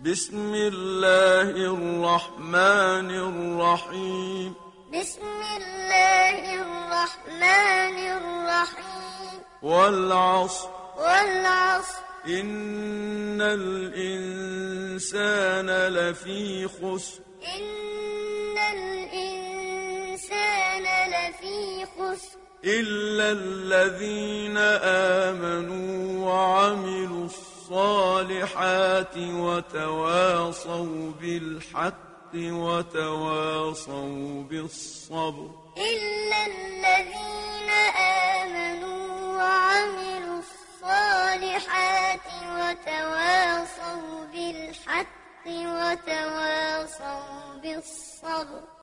بسم الله الرحمن الرحيم. بسم الله الرحمن الرحيم. والعصر. والعصر. إن الإنسان لفي خسر. إن الإنسان لفي خسر. إلا الذين آمنوا وعملوا الصالحات وتواصوا بالحق وتواصوا بالصبر. إلا الذين آمنوا وعملوا الصالحات وتواصوا بالحق وتواصوا بالصبر.